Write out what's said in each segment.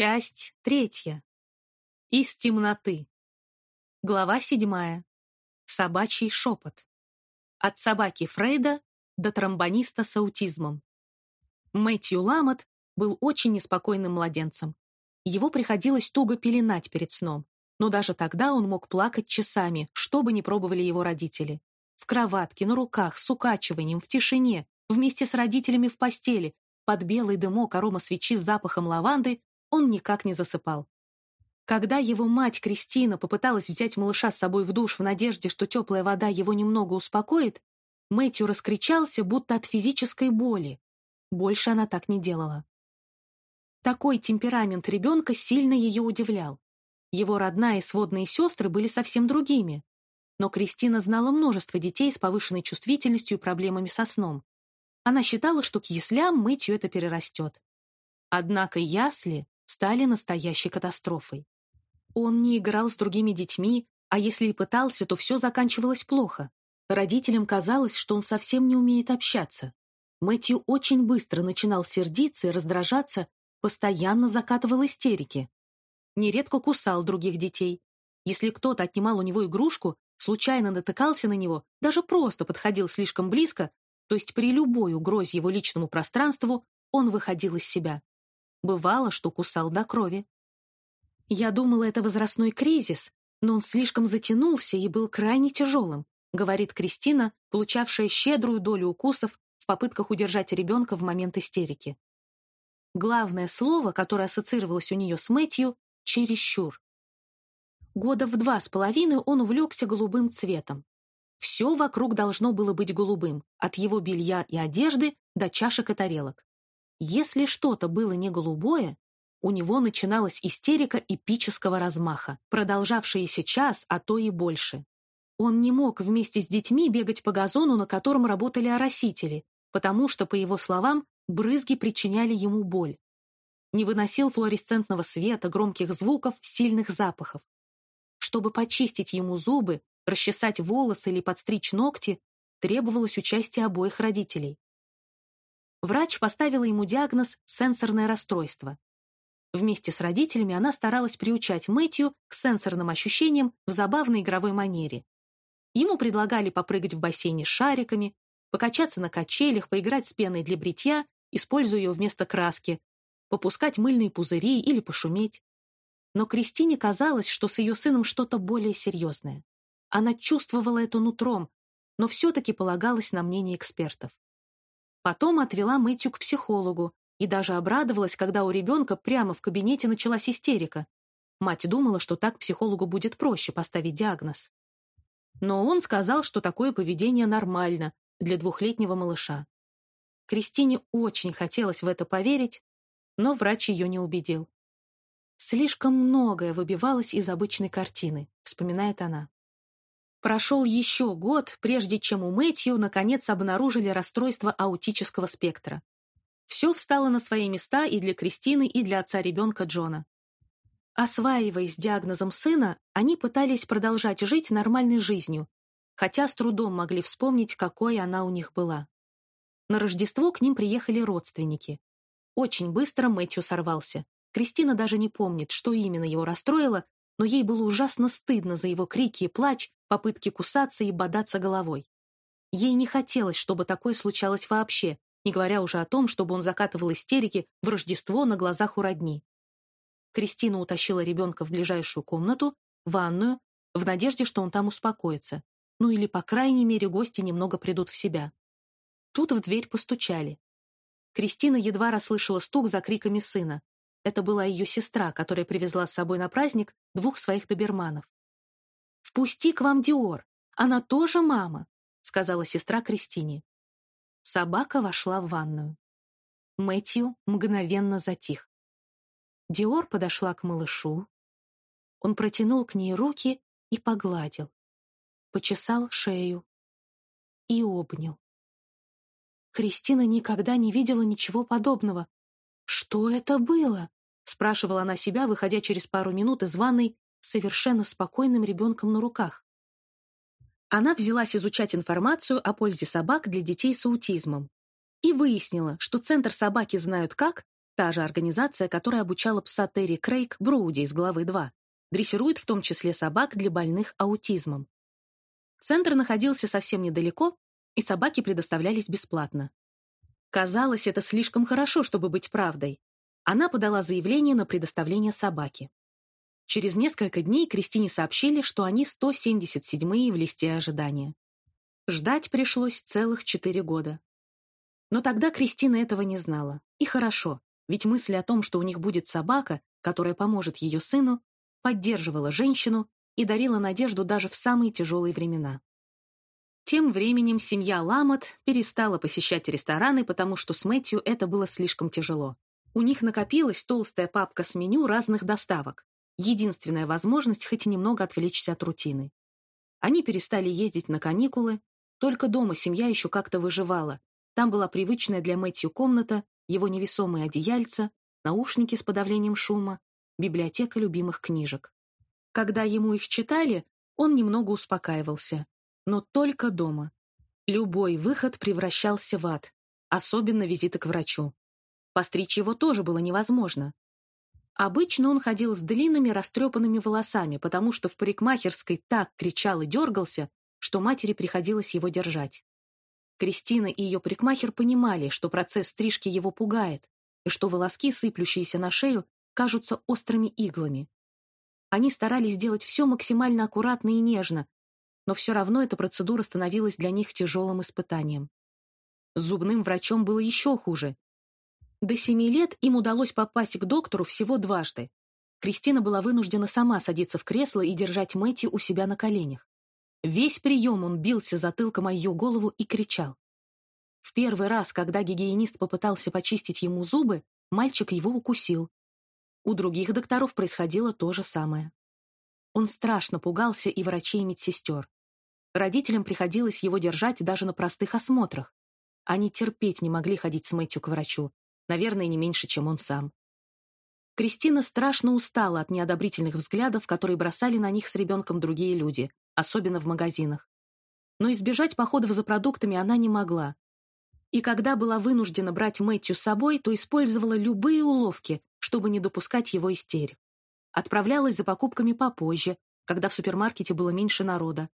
Часть третья. Из темноты. Глава седьмая. Собачий шепот. От собаки Фрейда до тромбониста с аутизмом. Мэтью Ламот был очень неспокойным младенцем. Его приходилось туго пеленать перед сном, но даже тогда он мог плакать часами, что бы ни пробовали его родители. В кроватке, на руках, с укачиванием, в тишине, вместе с родителями в постели, под белый дымок арома свечи с запахом лаванды он никак не засыпал. Когда его мать Кристина попыталась взять малыша с собой в душ в надежде, что теплая вода его немного успокоит, Мэтью раскричался, будто от физической боли. Больше она так не делала. Такой темперамент ребенка сильно ее удивлял. Его родная и сводные сестры были совсем другими. Но Кристина знала множество детей с повышенной чувствительностью и проблемами со сном. Она считала, что к яслям Мэтью это перерастет. Однако ясли стали настоящей катастрофой. Он не играл с другими детьми, а если и пытался, то все заканчивалось плохо. Родителям казалось, что он совсем не умеет общаться. Мэтью очень быстро начинал сердиться и раздражаться, постоянно закатывал истерики. Нередко кусал других детей. Если кто-то отнимал у него игрушку, случайно натыкался на него, даже просто подходил слишком близко, то есть при любой угрозе его личному пространству, он выходил из себя. Бывало, что кусал до крови. Я думала, это возрастной кризис, но он слишком затянулся и был крайне тяжелым, говорит Кристина, получавшая щедрую долю укусов в попытках удержать ребенка в момент истерики. Главное слово, которое ассоциировалось у нее с Мэтью — чересчур. Года в два с половиной он увлекся голубым цветом. Все вокруг должно было быть голубым, от его белья и одежды до чашек и тарелок. Если что-то было не голубое, у него начиналась истерика эпического размаха, продолжавшаяся час, а то и больше. Он не мог вместе с детьми бегать по газону, на котором работали оросители, потому что, по его словам, брызги причиняли ему боль. Не выносил флуоресцентного света, громких звуков, сильных запахов. Чтобы почистить ему зубы, расчесать волосы или подстричь ногти, требовалось участие обоих родителей. Врач поставила ему диагноз «сенсорное расстройство». Вместе с родителями она старалась приучать Мэтью к сенсорным ощущениям в забавной игровой манере. Ему предлагали попрыгать в бассейне с шариками, покачаться на качелях, поиграть с пеной для бритья, используя ее вместо краски, попускать мыльные пузыри или пошуметь. Но Кристине казалось, что с ее сыном что-то более серьезное. Она чувствовала это нутром, но все-таки полагалась на мнение экспертов. Потом отвела Мэтью к психологу и даже обрадовалась, когда у ребенка прямо в кабинете началась истерика. Мать думала, что так психологу будет проще поставить диагноз. Но он сказал, что такое поведение нормально для двухлетнего малыша. Кристине очень хотелось в это поверить, но врач ее не убедил. «Слишком многое выбивалось из обычной картины», — вспоминает она. Прошел еще год, прежде чем у Мэтью наконец обнаружили расстройство аутического спектра. Все встало на свои места и для Кристины, и для отца ребенка Джона. Осваиваясь диагнозом сына, они пытались продолжать жить нормальной жизнью, хотя с трудом могли вспомнить, какой она у них была. На Рождество к ним приехали родственники. Очень быстро Мэтью сорвался. Кристина даже не помнит, что именно его расстроило, но ей было ужасно стыдно за его крики и плач, попытки кусаться и бодаться головой. Ей не хотелось, чтобы такое случалось вообще, не говоря уже о том, чтобы он закатывал истерики в Рождество на глазах у родни. Кристина утащила ребенка в ближайшую комнату, ванную, в надежде, что он там успокоится. Ну или, по крайней мере, гости немного придут в себя. Тут в дверь постучали. Кристина едва расслышала стук за криками сына. Это была ее сестра, которая привезла с собой на праздник двух своих доберманов. «Впусти к вам Диор, она тоже мама», — сказала сестра Кристине. Собака вошла в ванную. Мэтью мгновенно затих. Диор подошла к малышу. Он протянул к ней руки и погладил. Почесал шею и обнял. Кристина никогда не видела ничего подобного. Что это было? Спрашивала она себя, выходя через пару минут из ванной совершенно спокойным ребенком на руках. Она взялась изучать информацию о пользе собак для детей с аутизмом и выяснила, что Центр «Собаки знают как» Та же организация, которая обучала пса Терри Крейг Броуди из главы 2, дрессирует в том числе собак для больных аутизмом. Центр находился совсем недалеко, и собаки предоставлялись бесплатно. Казалось, это слишком хорошо, чтобы быть правдой. Она подала заявление на предоставление собаки. Через несколько дней Кристине сообщили, что они 177-е в листе ожидания. Ждать пришлось целых четыре года. Но тогда Кристина этого не знала. И хорошо, ведь мысль о том, что у них будет собака, которая поможет ее сыну, поддерживала женщину и дарила надежду даже в самые тяжелые времена. Тем временем семья Ламот перестала посещать рестораны, потому что с Мэтью это было слишком тяжело. У них накопилась толстая папка с меню разных доставок. Единственная возможность хоть немного отвлечься от рутины. Они перестали ездить на каникулы, только дома семья еще как-то выживала. Там была привычная для Мэтью комната, его невесомые одеяльца, наушники с подавлением шума, библиотека любимых книжек. Когда ему их читали, он немного успокаивался. Но только дома. Любой выход превращался в ад, особенно визиты к врачу. Постричь его тоже было невозможно. Обычно он ходил с длинными растрепанными волосами, потому что в парикмахерской так кричал и дергался, что матери приходилось его держать. Кристина и ее парикмахер понимали, что процесс стрижки его пугает, и что волоски, сыплющиеся на шею, кажутся острыми иглами. Они старались сделать все максимально аккуратно и нежно, но все равно эта процедура становилась для них тяжелым испытанием. С зубным врачом было еще хуже. До семи лет им удалось попасть к доктору всего дважды. Кристина была вынуждена сама садиться в кресло и держать Мэтью у себя на коленях. Весь прием он бился затылком о ее голову и кричал. В первый раз, когда гигиенист попытался почистить ему зубы, мальчик его укусил. У других докторов происходило то же самое. Он страшно пугался и врачей, и медсестер. Родителям приходилось его держать даже на простых осмотрах. Они терпеть не могли ходить с Мэтью к врачу, наверное, не меньше, чем он сам. Кристина страшно устала от неодобрительных взглядов, которые бросали на них с ребенком другие люди, особенно в магазинах. Но избежать походов за продуктами она не могла. И когда была вынуждена брать Мэтью с собой, то использовала любые уловки, чтобы не допускать его истерик. Отправлялась за покупками попозже, когда в супермаркете было меньше народа.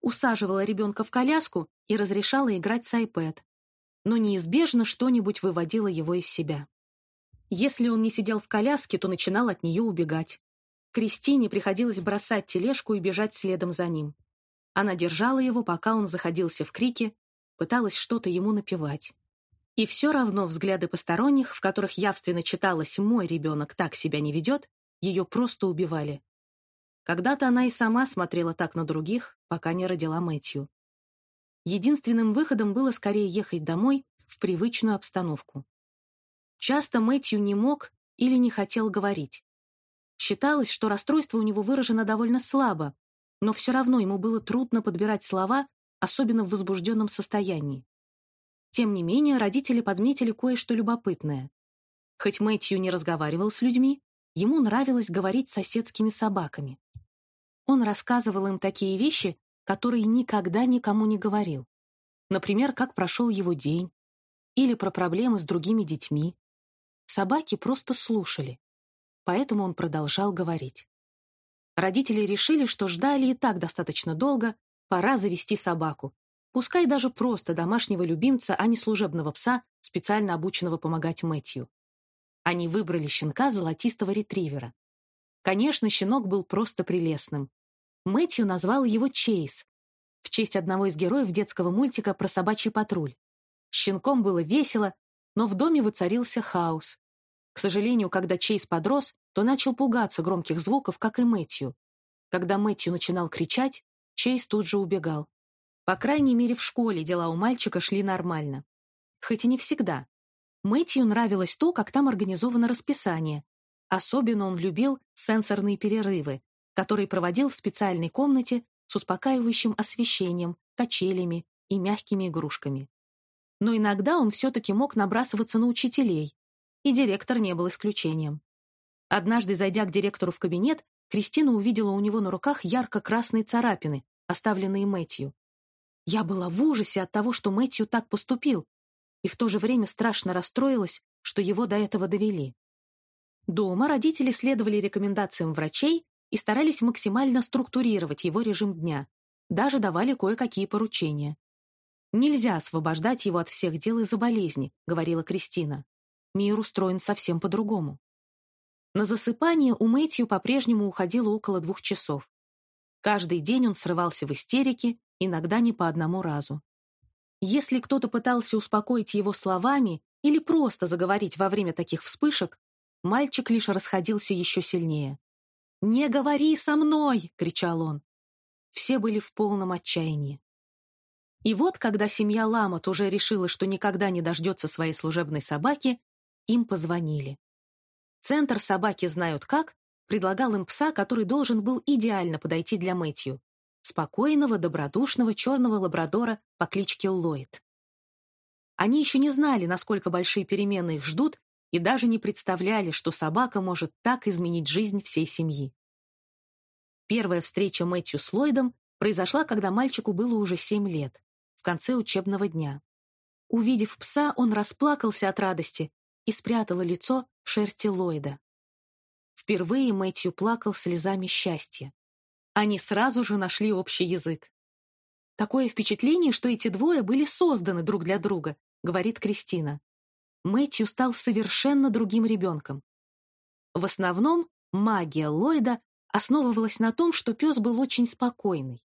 Усаживала ребенка в коляску и разрешала играть с iPad. Но неизбежно что-нибудь выводило его из себя. Если он не сидел в коляске, то начинал от нее убегать. Кристине приходилось бросать тележку и бежать следом за ним. Она держала его, пока он заходился в крики, пыталась что-то ему напевать. И все равно взгляды посторонних, в которых явственно читалось «мой ребенок так себя не ведет», ее просто убивали. Когда-то она и сама смотрела так на других, пока не родила Мэтью. Единственным выходом было скорее ехать домой в привычную обстановку. Часто Мэтью не мог или не хотел говорить. Считалось, что расстройство у него выражено довольно слабо, но все равно ему было трудно подбирать слова, особенно в возбужденном состоянии. Тем не менее, родители подметили кое-что любопытное. Хоть Мэтью не разговаривал с людьми, ему нравилось говорить с соседскими собаками. Он рассказывал им такие вещи, которые никогда никому не говорил. Например, как прошел его день, или про проблемы с другими детьми. Собаки просто слушали поэтому он продолжал говорить. Родители решили, что ждали и так достаточно долго, пора завести собаку. Пускай даже просто домашнего любимца, а не служебного пса, специально обученного помогать Мэтью. Они выбрали щенка золотистого ретривера. Конечно, щенок был просто прелестным. Мэтью назвал его Чейз, в честь одного из героев детского мультика про собачий патруль. Щенком было весело, но в доме воцарился хаос. К сожалению, когда Чейз подрос, то начал пугаться громких звуков, как и Мэтью. Когда Мэтью начинал кричать, Чейз тут же убегал. По крайней мере, в школе дела у мальчика шли нормально. Хоть и не всегда. Мэтью нравилось то, как там организовано расписание. Особенно он любил сенсорные перерывы, которые проводил в специальной комнате с успокаивающим освещением, качелями и мягкими игрушками. Но иногда он все-таки мог набрасываться на учителей, и директор не был исключением. Однажды, зайдя к директору в кабинет, Кристина увидела у него на руках ярко-красные царапины, оставленные Мэтью. Я была в ужасе от того, что Мэтью так поступил, и в то же время страшно расстроилась, что его до этого довели. Дома родители следовали рекомендациям врачей и старались максимально структурировать его режим дня, даже давали кое-какие поручения. «Нельзя освобождать его от всех дел из-за болезни», — говорила Кристина. «Мир устроен совсем по-другому». На засыпание у Мэтью по-прежнему уходило около двух часов. Каждый день он срывался в истерике, иногда не по одному разу. Если кто-то пытался успокоить его словами или просто заговорить во время таких вспышек, мальчик лишь расходился еще сильнее. «Не говори со мной!» — кричал он. Все были в полном отчаянии. И вот, когда семья Ламот уже решила, что никогда не дождется своей служебной собаки, им позвонили. Центр «Собаки знают как» предлагал им пса, который должен был идеально подойти для Мэтью. Спокойного, добродушного черного лабрадора по кличке Ллойд. Они еще не знали, насколько большие перемены их ждут, и даже не представляли, что собака может так изменить жизнь всей семьи. Первая встреча Мэтью с Ллойдом произошла, когда мальчику было уже семь лет, в конце учебного дня. Увидев пса, он расплакался от радости и спрятала лицо в шерсти Ллойда. Впервые Мэтью плакал слезами счастья. Они сразу же нашли общий язык. «Такое впечатление, что эти двое были созданы друг для друга», — говорит Кристина. Мэтью стал совершенно другим ребенком. В основном магия Ллойда основывалась на том, что пес был очень спокойный.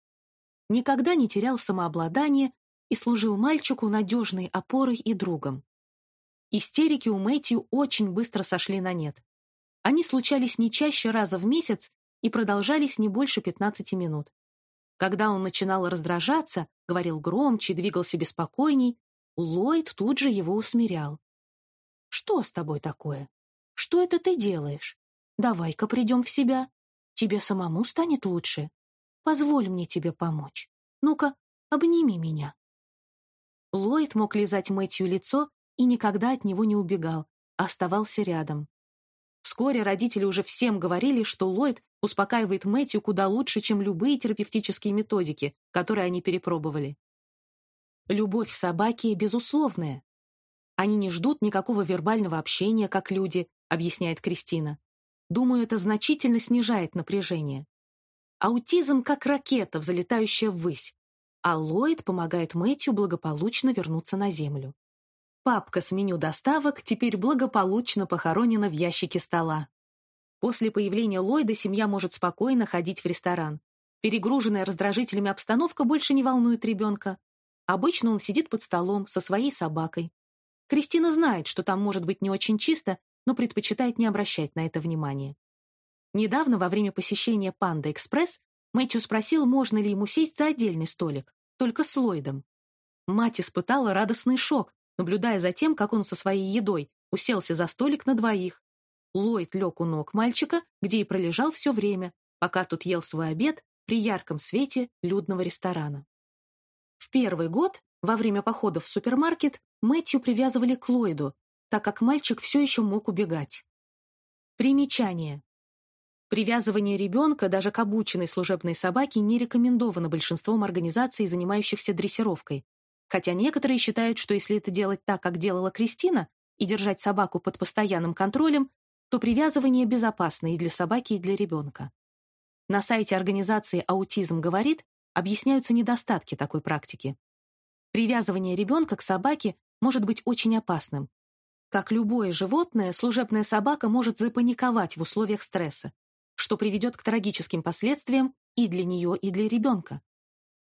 Никогда не терял самообладание и служил мальчику надежной опорой и другом. Истерики у Мэтью очень быстро сошли на нет. Они случались не чаще раза в месяц и продолжались не больше 15 минут. Когда он начинал раздражаться, говорил громче, двигался беспокойней, Ллойд тут же его усмирял. «Что с тобой такое? Что это ты делаешь? Давай-ка придем в себя. Тебе самому станет лучше. Позволь мне тебе помочь. Ну-ка, обними меня». Ллойд мог лизать Мэтью лицо и никогда от него не убегал, оставался рядом. Вскоре родители уже всем говорили, что Ллойд успокаивает Мэтью куда лучше, чем любые терапевтические методики, которые они перепробовали. Любовь собаки безусловная. Они не ждут никакого вербального общения, как люди, объясняет Кристина. Думаю, это значительно снижает напряжение. Аутизм как ракета, взлетающая ввысь, а Ллойд помогает Мэтью благополучно вернуться на Землю. Папка с меню доставок теперь благополучно похоронена в ящике стола. После появления Ллойда семья может спокойно ходить в ресторан. Перегруженная раздражителями обстановка больше не волнует ребенка. Обычно он сидит под столом со своей собакой. Кристина знает, что там может быть не очень чисто, но предпочитает не обращать на это внимания. Недавно, во время посещения «Панда Экспресс», Мэтью спросил, можно ли ему сесть за отдельный столик, только с Ллойдом. Мать испытала радостный шок, наблюдая за тем, как он со своей едой уселся за столик на двоих. Ллойд лег у ног мальчика, где и пролежал все время, пока тот ел свой обед при ярком свете людного ресторана. В первый год, во время похода в супермаркет, Мэтью привязывали к Ллойду, так как мальчик все еще мог убегать. Примечание. Привязывание ребенка даже к обученной служебной собаке не рекомендовано большинством организаций, занимающихся дрессировкой, Хотя некоторые считают, что если это делать так, как делала Кристина, и держать собаку под постоянным контролем, то привязывание безопасно и для собаки, и для ребенка. На сайте организации «Аутизм говорит» объясняются недостатки такой практики. Привязывание ребенка к собаке может быть очень опасным. Как любое животное, служебная собака может запаниковать в условиях стресса, что приведет к трагическим последствиям и для нее, и для ребенка.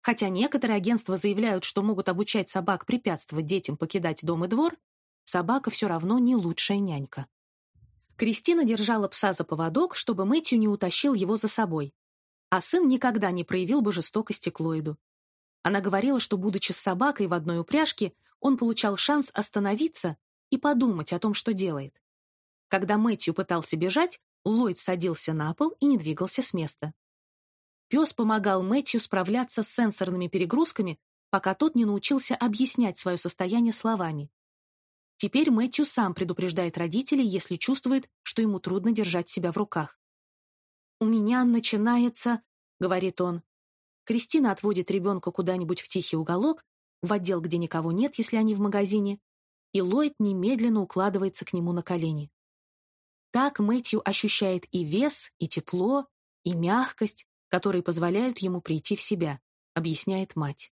Хотя некоторые агентства заявляют, что могут обучать собак препятствовать детям покидать дом и двор, собака все равно не лучшая нянька. Кристина держала пса за поводок, чтобы Мэтью не утащил его за собой. А сын никогда не проявил бы жестокости к Ллойду. Она говорила, что, будучи с собакой в одной упряжке, он получал шанс остановиться и подумать о том, что делает. Когда Мэтью пытался бежать, Ллойд садился на пол и не двигался с места. Пес помогал Мэтью справляться с сенсорными перегрузками, пока тот не научился объяснять свое состояние словами. Теперь Мэтью сам предупреждает родителей, если чувствует, что ему трудно держать себя в руках. «У меня начинается...» — говорит он. Кристина отводит ребенка куда-нибудь в тихий уголок, в отдел, где никого нет, если они в магазине, и Ллойд немедленно укладывается к нему на колени. Так Мэтью ощущает и вес, и тепло, и мягкость, которые позволяют ему прийти в себя, объясняет мать.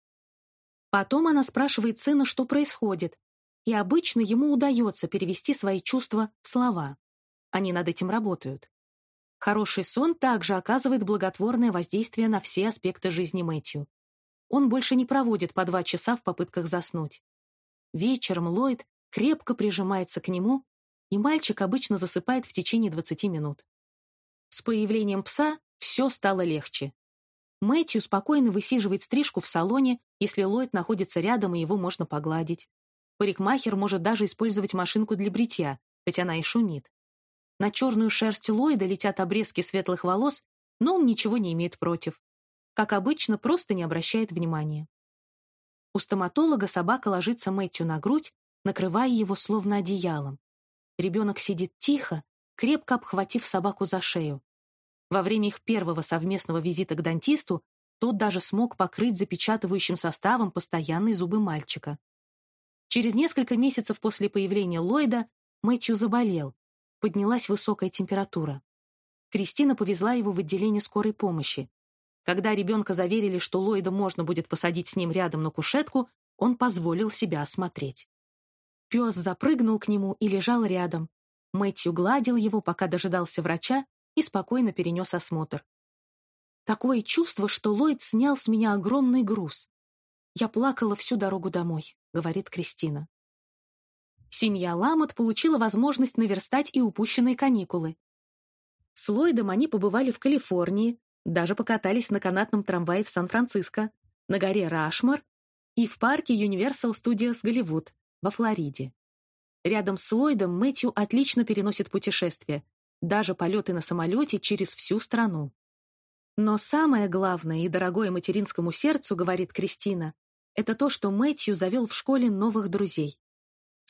Потом она спрашивает сына, что происходит, и обычно ему удается перевести свои чувства в слова. Они над этим работают. Хороший сон также оказывает благотворное воздействие на все аспекты жизни Мэтью. Он больше не проводит по два часа в попытках заснуть. Вечером Ллойд крепко прижимается к нему, и мальчик обычно засыпает в течение 20 минут. С появлением пса все стало легче. Мэтью спокойно высиживает стрижку в салоне, если Ллойд находится рядом и его можно погладить. Парикмахер может даже использовать машинку для бритья, хоть она и шумит. На черную шерсть Ллойда летят обрезки светлых волос, но он ничего не имеет против. Как обычно, просто не обращает внимания. У стоматолога собака ложится Мэтью на грудь, накрывая его словно одеялом. Ребенок сидит тихо, крепко обхватив собаку за шею. Во время их первого совместного визита к дантисту тот даже смог покрыть запечатывающим составом постоянные зубы мальчика. Через несколько месяцев после появления Ллойда Мэтью заболел, поднялась высокая температура. Кристина повезла его в отделение скорой помощи. Когда ребенка заверили, что Ллойда можно будет посадить с ним рядом на кушетку, он позволил себя осмотреть. Пес запрыгнул к нему и лежал рядом. Мэтью гладил его, пока дожидался врача, и спокойно перенес осмотр. Такое чувство, что Ллойд снял с меня огромный груз. «Я плакала всю дорогу домой», — говорит Кристина семья Ламот получила возможность наверстать и упущенные каникулы. С Ллойдом они побывали в Калифорнии, даже покатались на канатном трамвае в Сан-Франциско, на горе Рашмар и в парке Universal Studios Голливуд во Флориде. Рядом с Ллойдом Мэтью отлично переносит путешествия, даже полеты на самолете через всю страну. Но самое главное и дорогое материнскому сердцу, говорит Кристина, это то, что Мэтью завел в школе новых друзей.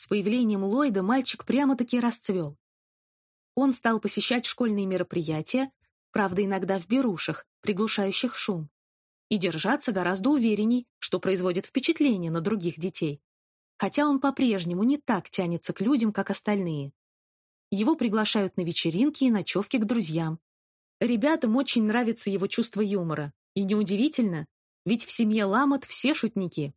С появлением Ллойда мальчик прямо-таки расцвел. Он стал посещать школьные мероприятия, правда, иногда в берушах, приглушающих шум, и держаться гораздо уверенней, что производит впечатление на других детей. Хотя он по-прежнему не так тянется к людям, как остальные. Его приглашают на вечеринки и ночевки к друзьям. Ребятам очень нравится его чувство юмора. И неудивительно, ведь в семье Ламот все шутники.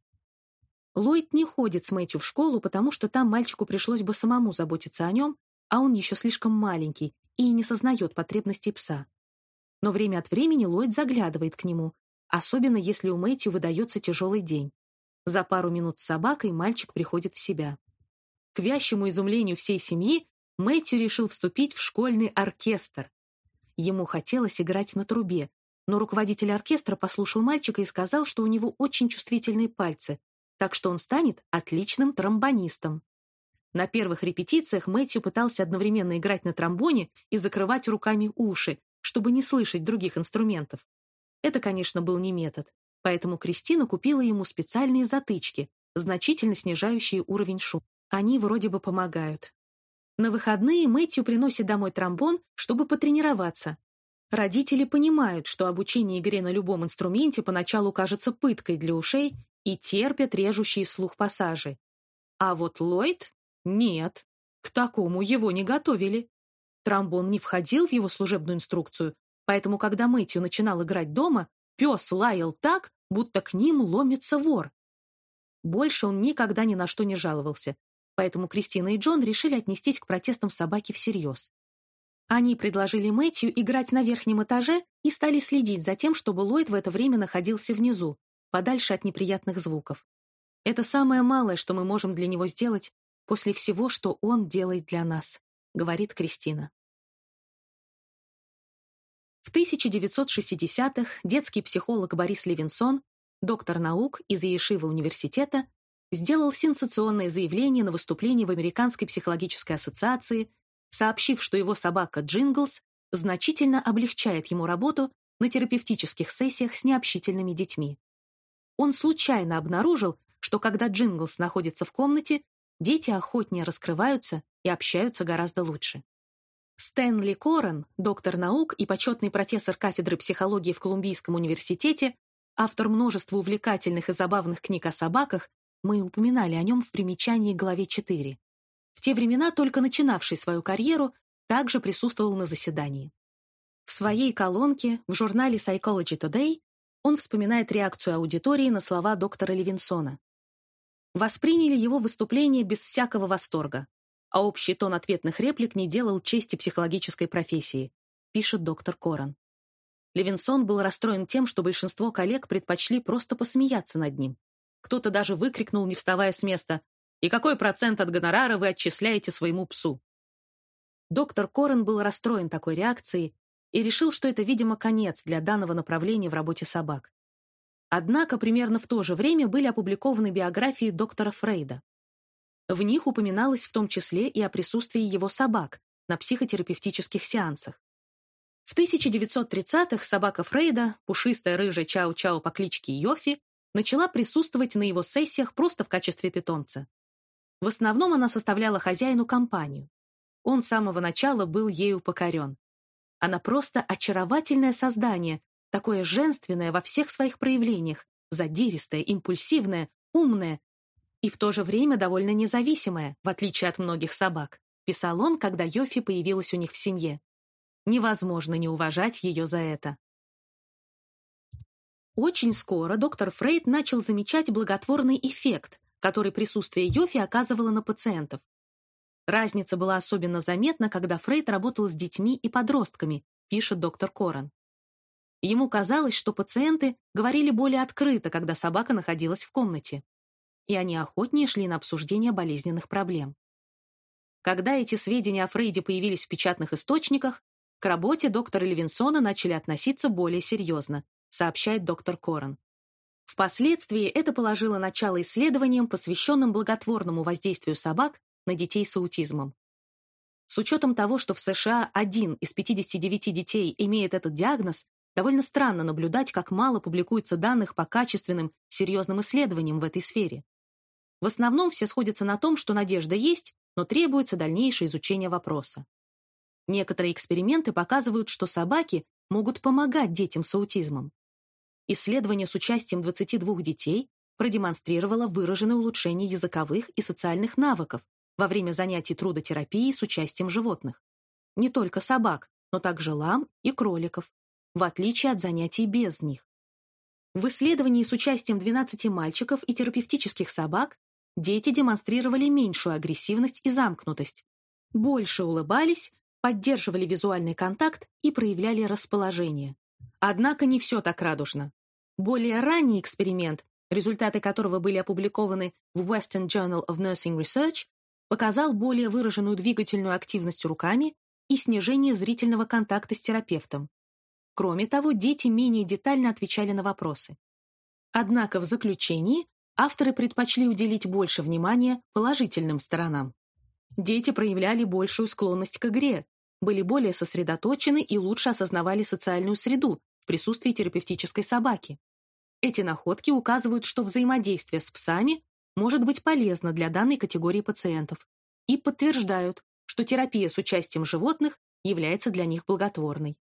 Ллойд не ходит с Мэтью в школу, потому что там мальчику пришлось бы самому заботиться о нем, а он еще слишком маленький и не сознает потребностей пса. Но время от времени Ллойд заглядывает к нему, особенно если у Мэтью выдается тяжелый день. За пару минут с собакой мальчик приходит в себя. К вящему изумлению всей семьи Мэтью решил вступить в школьный оркестр. Ему хотелось играть на трубе, но руководитель оркестра послушал мальчика и сказал, что у него очень чувствительные пальцы, так что он станет отличным тромбонистом. На первых репетициях Мэтью пытался одновременно играть на тромбоне и закрывать руками уши, чтобы не слышать других инструментов. Это, конечно, был не метод, поэтому Кристина купила ему специальные затычки, значительно снижающие уровень шума. Они вроде бы помогают. На выходные Мэтью приносит домой тромбон, чтобы потренироваться. Родители понимают, что обучение игре на любом инструменте поначалу кажется пыткой для ушей и терпят режущие слух пассажи. А вот Ллойд — нет, к такому его не готовили. Тромбон не входил в его служебную инструкцию, поэтому, когда Мэтью начинал играть дома, пес лаял так, будто к ним ломится вор. Больше он никогда ни на что не жаловался, поэтому Кристина и Джон решили отнестись к протестам собаки всерьез. Они предложили Мэтью играть на верхнем этаже и стали следить за тем, чтобы Ллойд в это время находился внизу, подальше от неприятных звуков. Это самое малое, что мы можем для него сделать после всего, что он делает для нас, говорит Кристина. В 1960-х детский психолог Борис Левинсон, доктор наук из Иешива университета, сделал сенсационное заявление на выступлении в Американской психологической ассоциации, сообщив, что его собака Джинглс значительно облегчает ему работу на терапевтических сессиях с необщительными детьми. Он случайно обнаружил, что когда Джинглс находится в комнате, дети охотнее раскрываются и общаются гораздо лучше. Стэнли Корен, доктор наук и почетный профессор кафедры психологии в Колумбийском университете, автор множества увлекательных и забавных книг о собаках, Мы упоминали о нем в примечании главе 4. В те времена только начинавший свою карьеру также присутствовал на заседании. В своей колонке в журнале Psychology Today он вспоминает реакцию аудитории на слова доктора Левинсона. Восприняли его выступление без всякого восторга, а общий тон ответных реплик не делал чести психологической профессии, пишет доктор Коран. Левинсон был расстроен тем, что большинство коллег предпочли просто посмеяться над ним. Кто-то даже выкрикнул, не вставая с места, «И какой процент от гонорара вы отчисляете своему псу?» Доктор Корен был расстроен такой реакцией и решил, что это, видимо, конец для данного направления в работе собак. Однако примерно в то же время были опубликованы биографии доктора Фрейда. В них упоминалось в том числе и о присутствии его собак на психотерапевтических сеансах. В 1930-х собака Фрейда, пушистая рыжая Чау-Чау по кличке Йофи, начала присутствовать на его сессиях просто в качестве питомца. В основном она составляла хозяину компанию. Он с самого начала был ею покорен. Она просто очаровательное создание, такое женственное во всех своих проявлениях, задиристое, импульсивное, умное и в то же время довольно независимое, в отличие от многих собак, писал он, когда Йофи появилась у них в семье. Невозможно не уважать ее за это. Очень скоро доктор Фрейд начал замечать благотворный эффект, который присутствие Йофи оказывало на пациентов. Разница была особенно заметна, когда Фрейд работал с детьми и подростками, пишет доктор Коран. Ему казалось, что пациенты говорили более открыто, когда собака находилась в комнате, и они охотнее шли на обсуждение болезненных проблем. Когда эти сведения о Фрейде появились в печатных источниках, к работе доктора Левинсона начали относиться более серьезно, сообщает доктор Корен. Впоследствии это положило начало исследованиям, посвященным благотворному воздействию собак на детей с аутизмом. С учетом того, что в США один из 59 детей имеет этот диагноз, довольно странно наблюдать, как мало публикуется данных по качественным, серьезным исследованиям в этой сфере. В основном все сходятся на том, что надежда есть, но требуется дальнейшее изучение вопроса. Некоторые эксперименты показывают, что собаки могут помогать детям с аутизмом. Исследование с участием 22 детей продемонстрировало выраженное улучшение языковых и социальных навыков во время занятий трудотерапией с участием животных. Не только собак, но также лам и кроликов, в отличие от занятий без них. В исследовании с участием 12 мальчиков и терапевтических собак дети демонстрировали меньшую агрессивность и замкнутость, больше улыбались, поддерживали визуальный контакт и проявляли расположение. Однако не все так радужно. Более ранний эксперимент, результаты которого были опубликованы в Western Journal of Nursing Research, показал более выраженную двигательную активность руками и снижение зрительного контакта с терапевтом. Кроме того, дети менее детально отвечали на вопросы. Однако в заключении авторы предпочли уделить больше внимания положительным сторонам. Дети проявляли большую склонность к игре, были более сосредоточены и лучше осознавали социальную среду, в присутствии терапевтической собаки. Эти находки указывают, что взаимодействие с псами может быть полезно для данной категории пациентов и подтверждают, что терапия с участием животных является для них благотворной.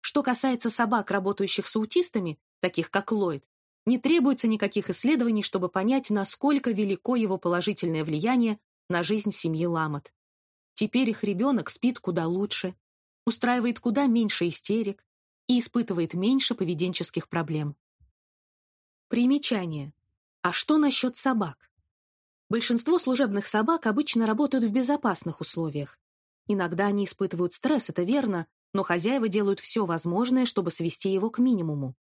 Что касается собак, работающих с аутистами, таких как Ллойд, не требуется никаких исследований, чтобы понять, насколько велико его положительное влияние на жизнь семьи Ламот. Теперь их ребенок спит куда лучше, устраивает куда меньше истерик, и испытывает меньше поведенческих проблем. Примечание. А что насчет собак? Большинство служебных собак обычно работают в безопасных условиях. Иногда они испытывают стресс, это верно, но хозяева делают все возможное, чтобы свести его к минимуму.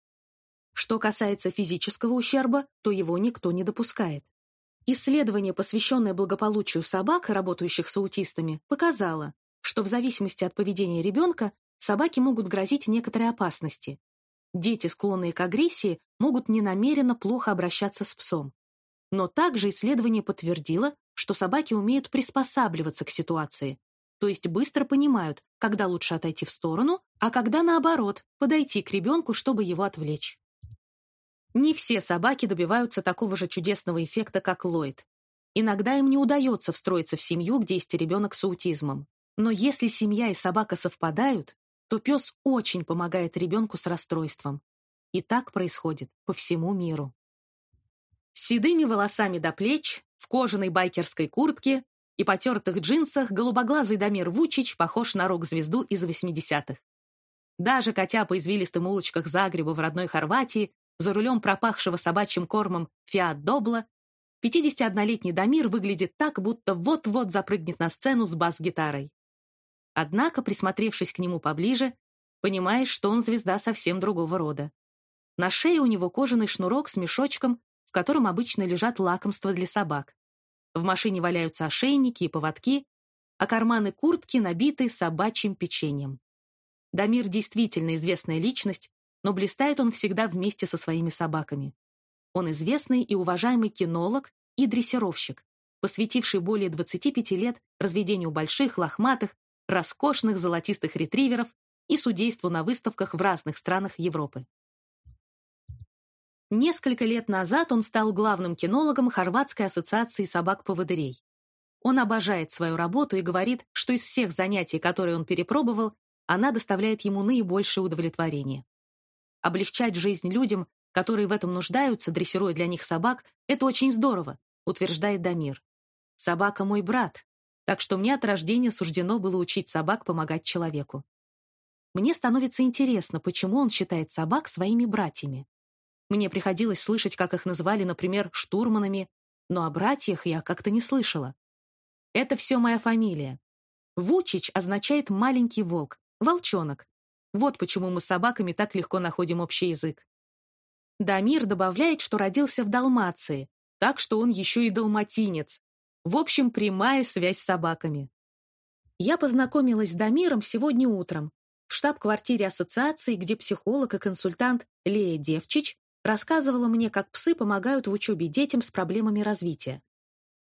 Что касается физического ущерба, то его никто не допускает. Исследование, посвященное благополучию собак, работающих с аутистами, показало, что в зависимости от поведения ребенка собаки могут грозить некоторые опасности. Дети, склонные к агрессии, могут ненамеренно плохо обращаться с псом. Но также исследование подтвердило, что собаки умеют приспосабливаться к ситуации, то есть быстро понимают, когда лучше отойти в сторону, а когда, наоборот, подойти к ребенку, чтобы его отвлечь. Не все собаки добиваются такого же чудесного эффекта, как Ллойд. Иногда им не удается встроиться в семью, где есть ребенок с аутизмом. Но если семья и собака совпадают, то пес очень помогает ребенку с расстройством. И так происходит по всему миру. С седыми волосами до плеч, в кожаной байкерской куртке и потертых джинсах голубоглазый Дамир Вучич похож на рок-звезду из 80-х. Даже котя по извилистым улочках Загреба в родной Хорватии за рулем пропахшего собачьим кормом «Фиат Добла», 51-летний Дамир выглядит так, будто вот-вот запрыгнет на сцену с бас-гитарой. Однако, присмотревшись к нему поближе, понимаешь, что он звезда совсем другого рода. На шее у него кожаный шнурок с мешочком, в котором обычно лежат лакомства для собак. В машине валяются ошейники и поводки, а карманы куртки набиты собачьим печеньем. Дамир действительно известная личность, но блистает он всегда вместе со своими собаками. Он известный и уважаемый кинолог и дрессировщик, посвятивший более 25 лет разведению больших, лохматых, роскошных золотистых ретриверов и судейству на выставках в разных странах Европы. Несколько лет назад он стал главным кинологом Хорватской ассоциации собак-поводырей. Он обожает свою работу и говорит, что из всех занятий, которые он перепробовал, она доставляет ему наибольшее удовлетворение. Облегчать жизнь людям, которые в этом нуждаются, дрессируя для них собак, это очень здорово, утверждает Дамир. Собака мой брат, так что мне от рождения суждено было учить собак помогать человеку. Мне становится интересно, почему он считает собак своими братьями. Мне приходилось слышать, как их называли, например, штурманами, но о братьях я как-то не слышала. Это все моя фамилия. Вучич означает «маленький волк», «волчонок». Вот почему мы с собаками так легко находим общий язык. Дамир добавляет, что родился в Далмации, так что он еще и далматинец. В общем, прямая связь с собаками. Я познакомилась с Дамиром сегодня утром в штаб-квартире ассоциации, где психолог и консультант Лея Девчич рассказывала мне, как псы помогают в учебе детям с проблемами развития.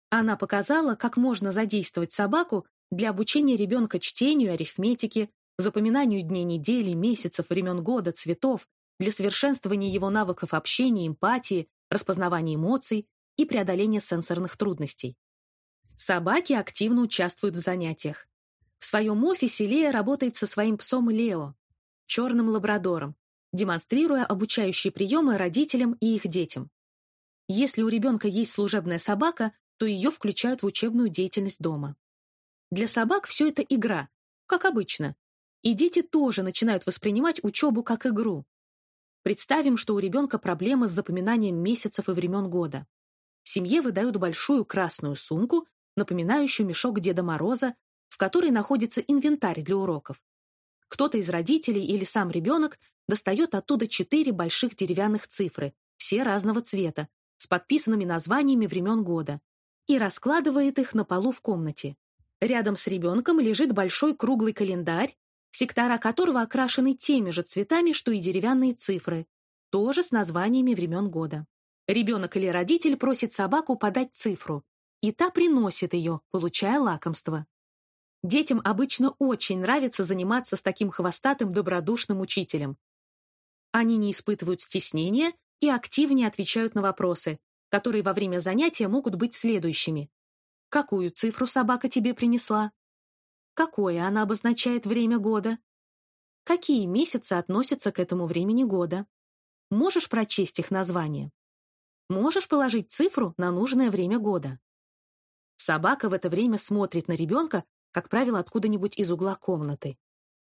Она показала, как можно задействовать собаку для обучения ребенка чтению, арифметике, запоминанию дней недели, месяцев, времен года, цветов, для совершенствования его навыков общения, эмпатии, распознавания эмоций и преодоления сенсорных трудностей. Собаки активно участвуют в занятиях. В своем офисе Лея работает со своим псом Лео, черным лабрадором, демонстрируя обучающие приемы родителям и их детям. Если у ребенка есть служебная собака, то ее включают в учебную деятельность дома. Для собак все это игра, как обычно, и дети тоже начинают воспринимать учебу как игру. Представим, что у ребенка проблемы с запоминанием месяцев и времен года. Семье выдают большую красную сумку, напоминающую мешок Деда Мороза, в которой находится инвентарь для уроков. Кто-то из родителей или сам ребенок достает оттуда четыре больших деревянных цифры, все разного цвета, с подписанными названиями времен года, и раскладывает их на полу в комнате. Рядом с ребенком лежит большой круглый календарь, сектора которого окрашены теми же цветами, что и деревянные цифры, тоже с названиями времен года. Ребенок или родитель просит собаку подать цифру, и та приносит ее, получая лакомство. Детям обычно очень нравится заниматься с таким хвостатым добродушным учителем. Они не испытывают стеснения и активнее отвечают на вопросы, которые во время занятия могут быть следующими. Какую цифру собака тебе принесла? Какое она обозначает время года? Какие месяцы относятся к этому времени года? Можешь прочесть их название? Можешь положить цифру на нужное время года? Собака в это время смотрит на ребенка, как правило, откуда-нибудь из угла комнаты.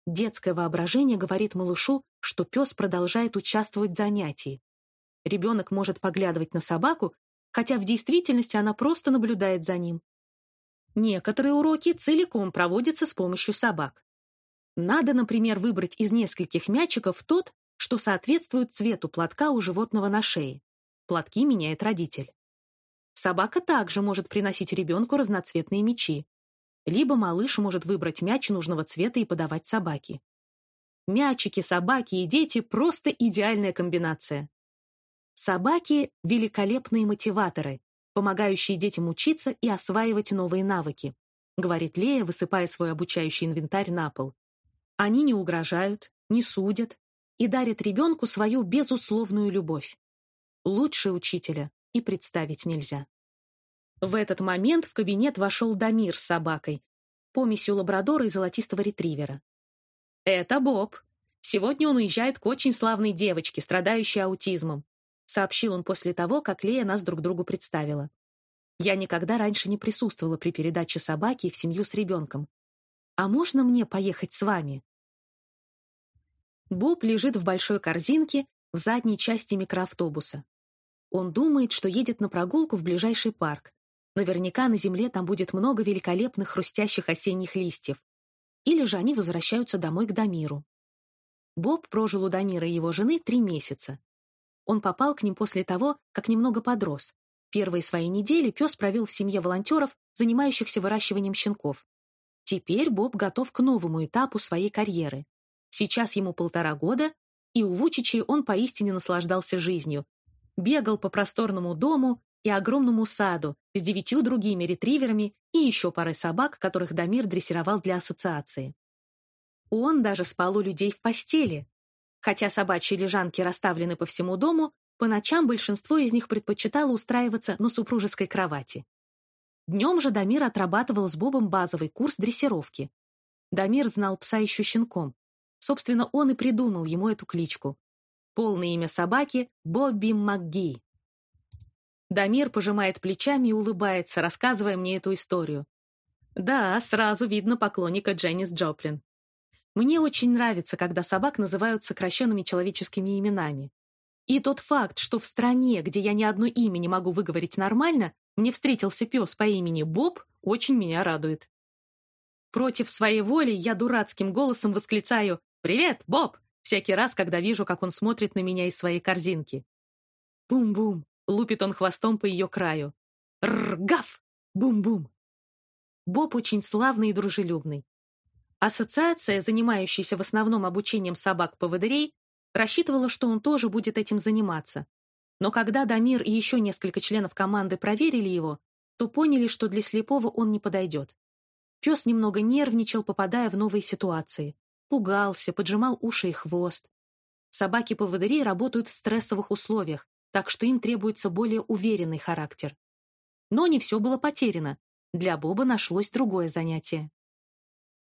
Детское воображение говорит малышу, что пес продолжает участвовать в занятии. Ребенок может поглядывать на собаку, хотя в действительности она просто наблюдает за ним. Некоторые уроки целиком проводятся с помощью собак. Надо, например, выбрать из нескольких мячиков тот, что соответствует цвету платка у животного на шее. Платки меняет родитель. Собака также может приносить ребенку разноцветные мячи. Либо малыш может выбрать мяч нужного цвета и подавать собаке. Мячики, собаки и дети – просто идеальная комбинация. Собаки – великолепные мотиваторы, помогающие детям учиться и осваивать новые навыки, говорит Лея, высыпая свой обучающий инвентарь на пол. Они не угрожают, не судят и дарят ребенку свою безусловную любовь. Лучше учителя и представить нельзя. В этот момент в кабинет вошел Дамир с собакой, помесью лабрадора и золотистого ретривера. «Это Боб. Сегодня он уезжает к очень славной девочке, страдающей аутизмом. сообщил он после того, как Лея нас друг другу представила. Я никогда раньше не присутствовала при передаче собаки в семью с ребенком. А можно мне поехать с вами? Боб лежит в большой корзинке в задней части микроавтобуса. Он думает, что едет на прогулку в ближайший парк. Наверняка на земле там будет много великолепных хрустящих осенних листьев. Или же они возвращаются домой к Дамиру. Боб прожил у Дамира и его жены три месяца. Он попал к ним после того, как немного подрос. Первые свои недели пес провел в семье волонтеров, занимающихся выращиванием щенков. Теперь Боб готов к новому этапу своей карьеры. Сейчас ему полтора года, и у Вучичи он поистине наслаждался жизнью. Бегал по просторному дому и огромному саду с девятью другими ретриверами и еще парой собак, которых Дамир дрессировал для ассоциации. Он даже спал у людей в постели. Хотя собачьи лежанки расставлены по всему дому, по ночам большинство из них предпочитало устраиваться на супружеской кровати. Днем же Дамир отрабатывал с Бобом базовый курс дрессировки. Дамир знал пса еще щенком. Собственно, он и придумал ему эту кличку. Полное имя собаки — Бобби МакГи. Дамир пожимает плечами и улыбается, рассказывая мне эту историю. Да, сразу видно поклонника Дженнис Джоплин. Мне очень нравится, когда собак называют сокращенными человеческими именами. И тот факт, что в стране, где я ни одно имя не могу выговорить нормально, мне встретился пес по имени Боб, очень меня радует. Против своей воли я дурацким голосом восклицаю «Привет, Боб!» Всякий раз, когда вижу, как он смотрит на меня из своей корзинки. Бум-бум, лупит он хвостом по ее краю. Ргав! Бум-бум! Боб очень славный и дружелюбный. Ассоциация, занимающаяся в основном обучением собак-поводырей, рассчитывала, что он тоже будет этим заниматься. Но когда Дамир и еще несколько членов команды проверили его, то поняли, что для слепого он не подойдет. Пес немного нервничал, попадая в новые ситуации. Пугался, поджимал уши и хвост. Собаки-поводыри работают в стрессовых условиях, так что им требуется более уверенный характер. Но не все было потеряно. Для Боба нашлось другое занятие.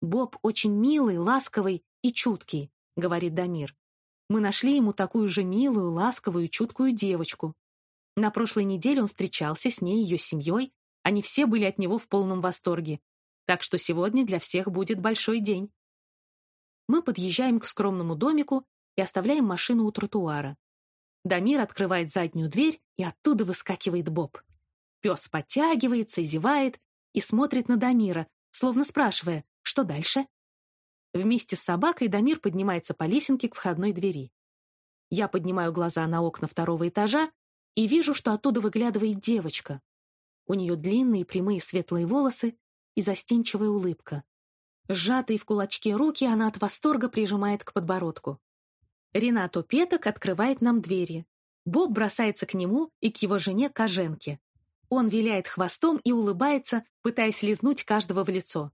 «Боб очень милый, ласковый и чуткий», — говорит Дамир. «Мы нашли ему такую же милую, ласковую, чуткую девочку. На прошлой неделе он встречался с ней и ее семьей, они все были от него в полном восторге. Так что сегодня для всех будет большой день». Мы подъезжаем к скромному домику и оставляем машину у тротуара. Дамир открывает заднюю дверь, и оттуда выскакивает Боб. Пес подтягивается, зевает и смотрит на Дамира, словно спрашивая, что дальше? Вместе с собакой Дамир поднимается по лесенке к входной двери. Я поднимаю глаза на окна второго этажа и вижу, что оттуда выглядывает девочка. У нее длинные прямые светлые волосы и застенчивая улыбка. Сжатые в кулачке руки она от восторга прижимает к подбородку. Ренато Петок открывает нам двери. Боб бросается к нему и к его жене Коженке. Он виляет хвостом и улыбается, пытаясь лизнуть каждого в лицо.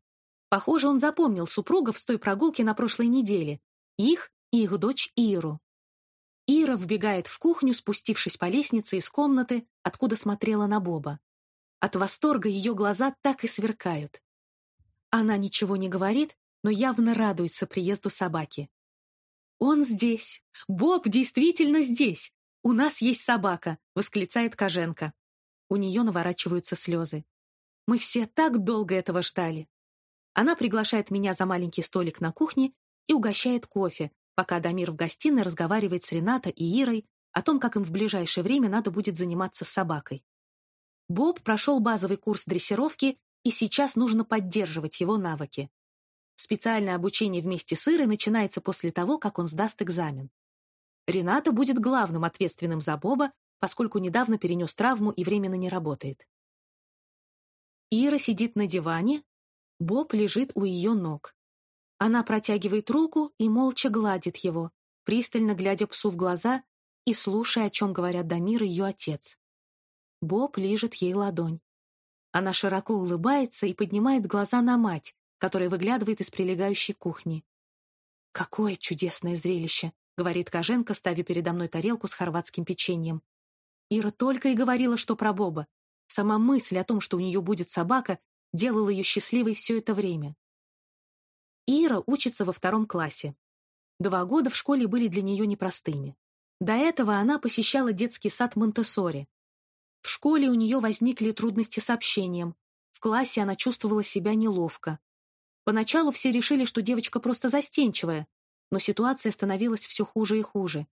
Похоже, он запомнил супругов с той прогулки на прошлой неделе. Их и их дочь Иру. Ира вбегает в кухню, спустившись по лестнице из комнаты, откуда смотрела на Боба. От восторга ее глаза так и сверкают. Она ничего не говорит, но явно радуется приезду собаки. «Он здесь! Боб действительно здесь! У нас есть собака!» — восклицает Коженко. У нее наворачиваются слезы. «Мы все так долго этого ждали!» Она приглашает меня за маленький столик на кухне и угощает кофе, пока Дамир в гостиной разговаривает с Рената и Ирой о том, как им в ближайшее время надо будет заниматься собакой. Боб прошел базовый курс дрессировки, и сейчас нужно поддерживать его навыки. Специальное обучение вместе с Ирой начинается после того, как он сдаст экзамен. Рената будет главным ответственным за Боба, поскольку недавно перенес травму и временно не работает. Ира сидит на диване, Боб лежит у ее ног. Она протягивает руку и молча гладит его, пристально глядя псу в глаза и слушая, о чем говорят Дамир и ее отец. Боб лижет ей ладонь. Она широко улыбается и поднимает глаза на мать, которая выглядывает из прилегающей кухни. «Какое чудесное зрелище!» — говорит Коженко, ставя передо мной тарелку с хорватским печеньем. Ира только и говорила, что про Боба. Сама мысль о том, что у нее будет собака, делал ее счастливой все это время. Ира учится во втором классе. Два года в школе были для нее непростыми. До этого она посещала детский сад Монтессори. Школе у нее возникли трудности с общением. В классе она чувствовала себя неловко. Поначалу все решили, что девочка просто застенчивая, но ситуация становилась все хуже и хуже.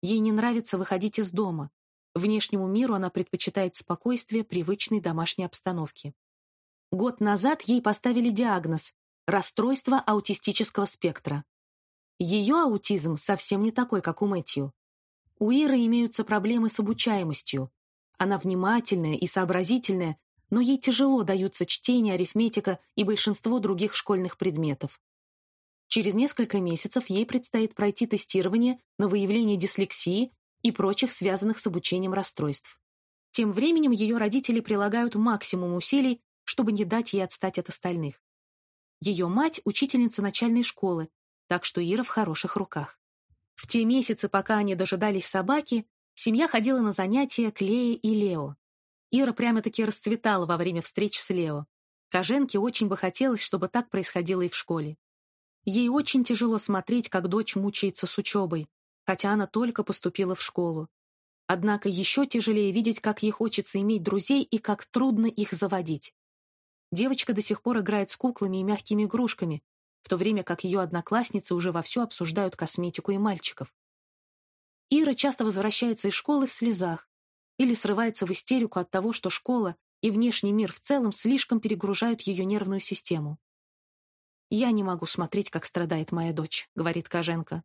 Ей не нравится выходить из дома. Внешнему миру она предпочитает спокойствие привычной домашней обстановки. Год назад ей поставили диагноз – расстройство аутистического спектра. Ее аутизм совсем не такой, как у Мэтью. У Иры имеются проблемы с обучаемостью. Она внимательная и сообразительная, но ей тяжело даются чтение, арифметика и большинство других школьных предметов. Через несколько месяцев ей предстоит пройти тестирование на выявление дислексии и прочих связанных с обучением расстройств. Тем временем ее родители прилагают максимум усилий чтобы не дать ей отстать от остальных. Ее мать — учительница начальной школы, так что Ира в хороших руках. В те месяцы, пока они дожидались собаки, семья ходила на занятия к Лее и Лео. Ира прямо-таки расцветала во время встреч с Лео. Коженке очень бы хотелось, чтобы так происходило и в школе. Ей очень тяжело смотреть, как дочь мучается с учебой, хотя она только поступила в школу. Однако еще тяжелее видеть, как ей хочется иметь друзей и как трудно их заводить. Девочка до сих пор играет с куклами и мягкими игрушками, в то время как ее одноклассницы уже вовсю обсуждают косметику и мальчиков. Ира часто возвращается из школы в слезах или срывается в истерику от того, что школа и внешний мир в целом слишком перегружают ее нервную систему. «Я не могу смотреть, как страдает моя дочь», — говорит Коженко.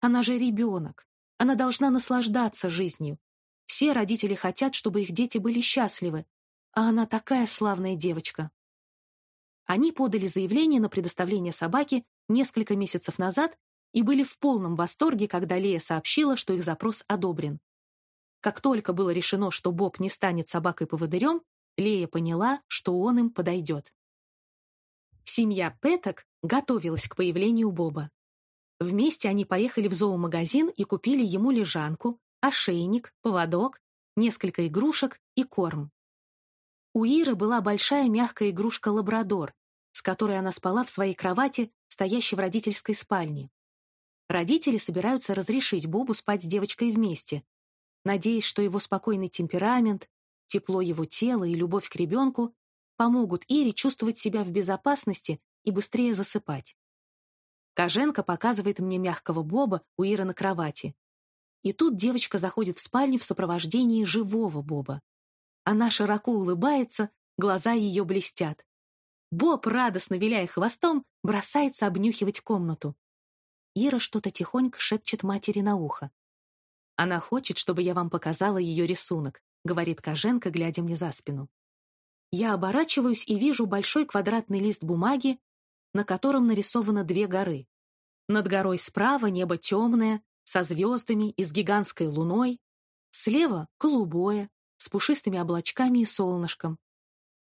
«Она же ребенок. Она должна наслаждаться жизнью. Все родители хотят, чтобы их дети были счастливы, а она такая славная девочка. Они подали заявление на предоставление собаки несколько месяцев назад и были в полном восторге, когда Лея сообщила, что их запрос одобрен. Как только было решено, что Боб не станет собакой-поводырем, Лея поняла, что он им подойдет. Семья Пэток готовилась к появлению Боба. Вместе они поехали в зоомагазин и купили ему лежанку, ошейник, поводок, несколько игрушек и корм. У Иры была большая мягкая игрушка «Лабрадор», с которой она спала в своей кровати, стоящей в родительской спальне. Родители собираются разрешить Бобу спать с девочкой вместе, надеясь, что его спокойный темперамент, тепло его тела и любовь к ребенку помогут Ире чувствовать себя в безопасности и быстрее засыпать. Коженко показывает мне мягкого Боба у Иры на кровати. И тут девочка заходит в спальню в сопровождении живого Боба. Она широко улыбается, глаза ее блестят. Боб, радостно виляя хвостом, бросается обнюхивать комнату. Ира что-то тихонько шепчет матери на ухо. «Она хочет, чтобы я вам показала ее рисунок», говорит Коженко, глядя мне за спину. Я оборачиваюсь и вижу большой квадратный лист бумаги, на котором нарисовано две горы. Над горой справа небо темное, со звездами и с гигантской луной. Слева — голубое, с пушистыми облачками и солнышком.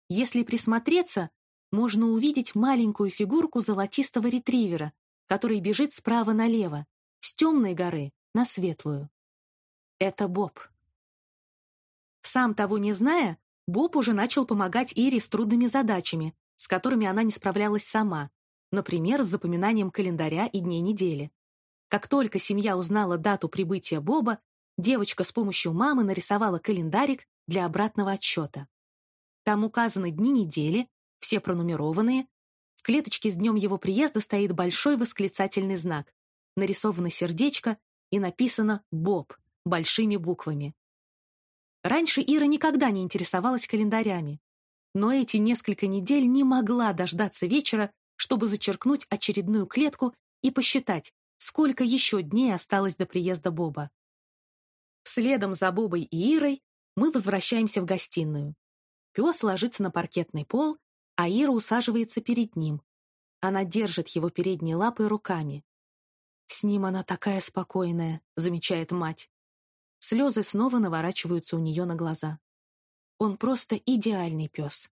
Если присмотреться, можно увидеть маленькую фигурку золотистого ретривера, который бежит справа налево, с темной горы на светлую. Это Боб. Сам того не зная, Боб уже начал помогать Ире с трудными задачами, с которыми она не справлялась сама, например, с запоминанием календаря и дней недели. Как только семья узнала дату прибытия Боба, девочка с помощью мамы нарисовала календарик для обратного отсчета. Там указаны дни недели, все пронумерованные. В клеточке с днем его приезда стоит большой восклицательный знак. Нарисовано сердечко и написано «Боб» большими буквами. Раньше Ира никогда не интересовалась календарями, но эти несколько недель не могла дождаться вечера, чтобы зачеркнуть очередную клетку и посчитать, сколько еще дней осталось до приезда Боба. Следом за Бобой и Ирой мы возвращаемся в гостиную. Пес ложится на паркетный пол, а Ира усаживается перед ним. Она держит его передние лапы руками. «С ним она такая спокойная», — замечает мать. Слезы снова наворачиваются у нее на глаза. Он просто идеальный пес.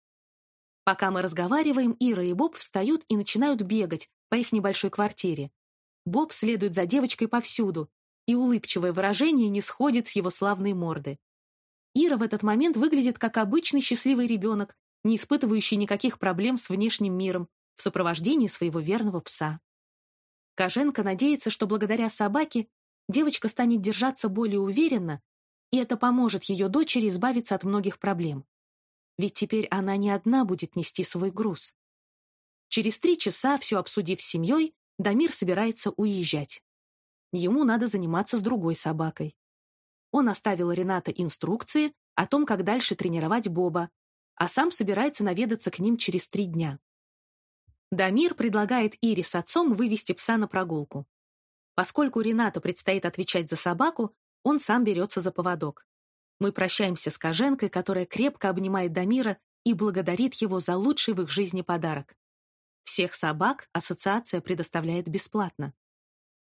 Пока мы разговариваем, Ира и Боб встают и начинают бегать по их небольшой квартире. Боб следует за девочкой повсюду, и улыбчивое выражение не сходит с его славной морды. Ира в этот момент выглядит как обычный счастливый ребенок, не испытывающий никаких проблем с внешним миром, в сопровождении своего верного пса. Коженко надеется, что благодаря собаке девочка станет держаться более уверенно, и это поможет ее дочери избавиться от многих проблем. Ведь теперь она не одна будет нести свой груз. Через три часа, все обсудив с семьей, Дамир собирается уезжать. Ему надо заниматься с другой собакой. Он оставил Рената инструкции о том, как дальше тренировать Боба, а сам собирается наведаться к ним через три дня. Дамир предлагает Ире с отцом вывести пса на прогулку. Поскольку Рената предстоит отвечать за собаку, он сам берется за поводок. Мы прощаемся с Коженкой, которая крепко обнимает Дамира и благодарит его за лучший в их жизни подарок. Всех собак ассоциация предоставляет бесплатно.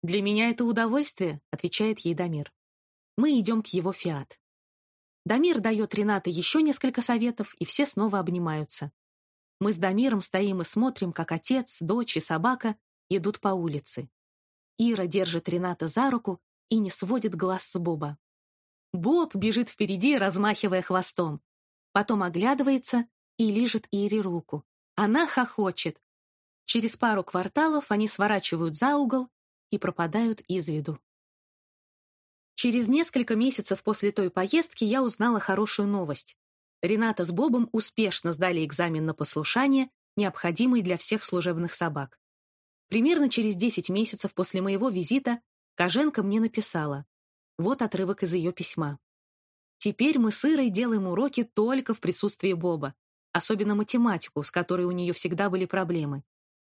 «Для меня это удовольствие», — отвечает ей Дамир. Мы идем к его фиат. Дамир дает Рената еще несколько советов, и все снова обнимаются. Мы с Дамиром стоим и смотрим, как отец, дочь и собака идут по улице. Ира держит Рената за руку и не сводит глаз с Боба. Боб бежит впереди, размахивая хвостом. Потом оглядывается и лижет Ире руку. Она хохочет. Через пару кварталов они сворачивают за угол и пропадают из виду. Через несколько месяцев после той поездки я узнала хорошую новость. Рената с Бобом успешно сдали экзамен на послушание, необходимый для всех служебных собак. Примерно через 10 месяцев после моего визита Коженко мне написала. Вот отрывок из ее письма. «Теперь мы с Ирой делаем уроки только в присутствии Боба, особенно математику, с которой у нее всегда были проблемы.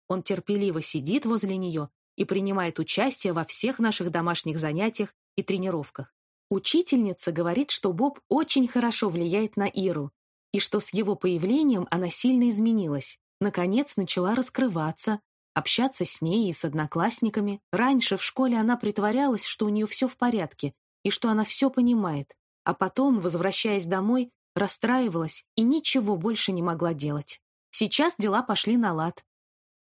Он терпеливо сидит возле нее и принимает участие во всех наших домашних занятиях и тренировках. Учительница говорит, что Боб очень хорошо влияет на Иру, и что с его появлением она сильно изменилась, наконец начала раскрываться, общаться с ней и с одноклассниками. Раньше в школе она притворялась, что у нее все в порядке, и что она все понимает, а потом, возвращаясь домой, расстраивалась и ничего больше не могла делать. Сейчас дела пошли на лад.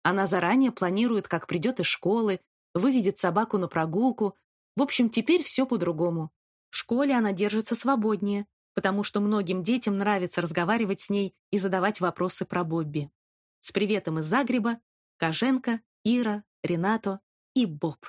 Она заранее планирует, как придет из школы, выведет собаку на прогулку. В общем, теперь все по-другому. В школе она держится свободнее, потому что многим детям нравится разговаривать с ней и задавать вопросы про Бобби. С приветом из Загреба, Коженко, Ира, Ренато и Боб.